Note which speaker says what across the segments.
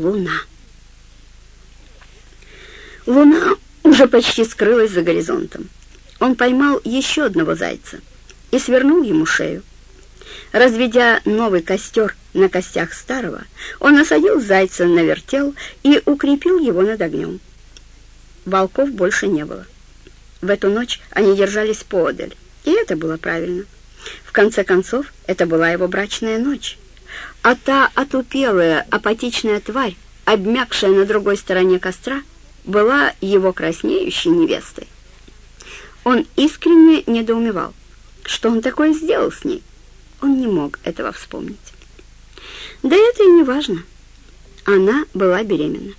Speaker 1: Луна. Луна уже почти скрылась за горизонтом. Он поймал еще одного зайца и свернул ему шею. Разведя новый костер на костях старого, он насадил зайца на вертел и укрепил его над огнем. Волков больше не было. В эту ночь они держались поодаль, и это было правильно. В конце концов, это была его брачная ночь. А та отупелая, апатичная тварь, обмякшая на другой стороне костра, была его краснеющей невестой. Он искренне недоумевал, что он такое сделал с ней. Он не мог этого вспомнить. Да это и не важно. Она была беременна.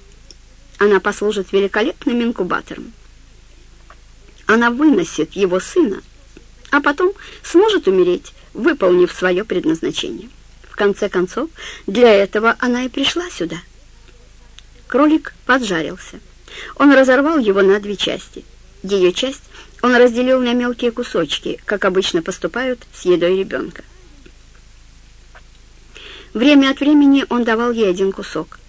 Speaker 1: Она послужит великолепным инкубатором. Она выносит его сына, а потом сможет умереть, выполнив свое предназначение. В конце концов, для этого она и пришла сюда. Кролик поджарился. Он разорвал его на две части. Ее часть он разделил на мелкие кусочки, как обычно поступают с едой ребенка. Время от времени он давал ей один кусок.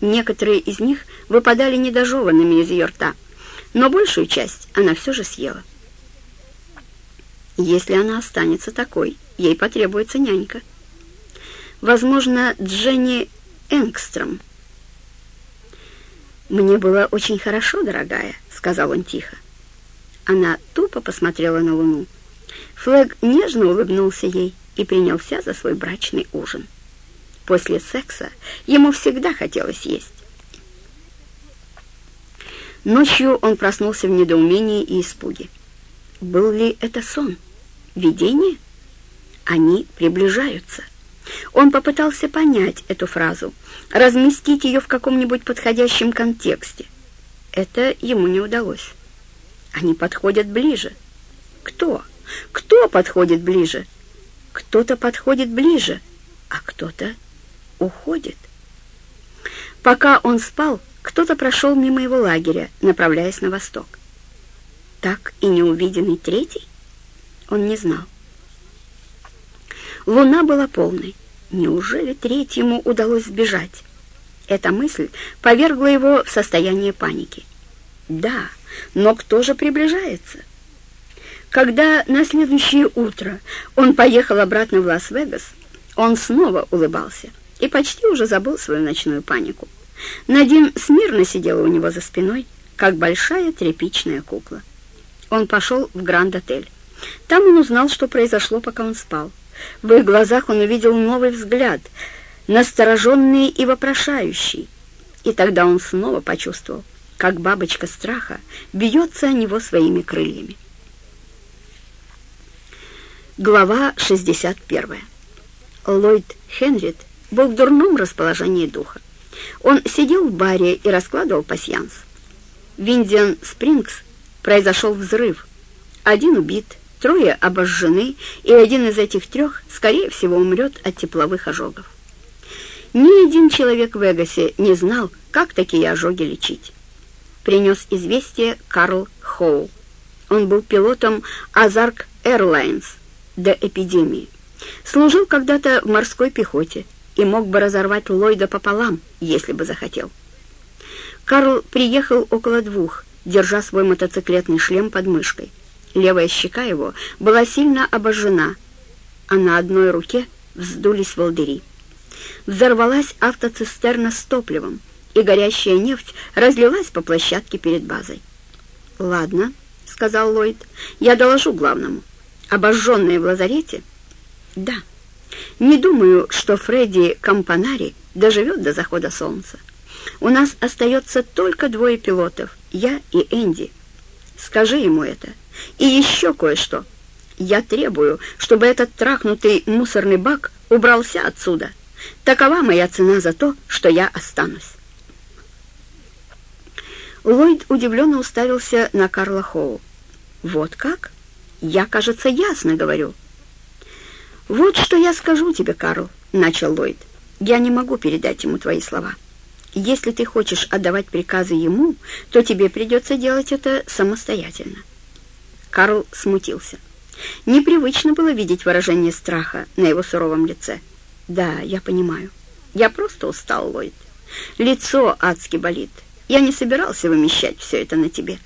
Speaker 1: Некоторые из них выпадали недожеванными из ее рта, но большую часть она все же съела. Если она останется такой, ей потребуется нянька. Возможно, Дженни Энгстром. «Мне было очень хорошо, дорогая», — сказал он тихо. Она тупо посмотрела на луну. Флэг нежно улыбнулся ей и принялся за свой брачный ужин. После секса ему всегда хотелось есть. Ночью он проснулся в недоумении и испуге. Был ли это сон? Видение? Они приближаются. Он попытался понять эту фразу, разместить ее в каком-нибудь подходящем контексте. Это ему не удалось. Они подходят ближе. Кто? Кто подходит ближе? Кто-то подходит ближе, а кто-то уходит. Пока он спал, кто-то прошел мимо его лагеря, направляясь на восток. Так и неувиденный третий? Он не знал. Луна была полной. Неужели третьему удалось сбежать? Эта мысль повергла его в состояние паники. Да, но кто же приближается? Когда на следующее утро он поехал обратно в Лас-Вегас, он снова улыбался и почти уже забыл свою ночную панику. Надин смирно сидела у него за спиной, как большая тряпичная кукла. Он пошел в Гранд-отель. Там он узнал, что произошло, пока он спал. В их глазах он увидел новый взгляд, настороженный и вопрошающий. И тогда он снова почувствовал, как бабочка страха бьется о него своими крыльями. Глава 61. Ллойд Хенрид был в дурном расположении духа. Он сидел в баре и раскладывал пасьянс. В Индиан Спрингс произошел взрыв. Один убит, трое обожжены, и один из этих трех, скорее всего, умрет от тепловых ожогов. Ни один человек в Вегасе не знал, как такие ожоги лечить. Принес известие Карл Хоу. Он был пилотом Азарк Airlines до эпидемии. Служил когда-то в морской пехоте и мог бы разорвать Ллойда пополам, если бы захотел. Карл приехал около двух, держа свой мотоциклетный шлем под мышкой. Левая щека его была сильно обожжена, а на одной руке вздулись волдыри. Взорвалась автоцистерна с топливом, и горящая нефть разлилась по площадке перед базой. «Ладно», — сказал Ллойд, — «я доложу главному. Обожженные в лазарете?» «Да. Не думаю, что Фредди Кампанари доживет до захода солнца. У нас остается только двое пилотов, я и Энди. Скажи ему это». И еще кое-что. Я требую, чтобы этот трахнутый мусорный бак убрался отсюда. Такова моя цена за то, что я останусь. Ллойд удивленно уставился на Карла Хоу. «Вот как? Я, кажется, ясно говорю». «Вот что я скажу тебе, Карл», — начал Ллойд. «Я не могу передать ему твои слова. Если ты хочешь отдавать приказы ему, то тебе придется делать это самостоятельно». Карл смутился. Непривычно было видеть выражение страха на его суровом лице. «Да, я понимаю. Я просто устал, Ллойд. Лицо адски болит. Я не собирался вымещать все это на тебе».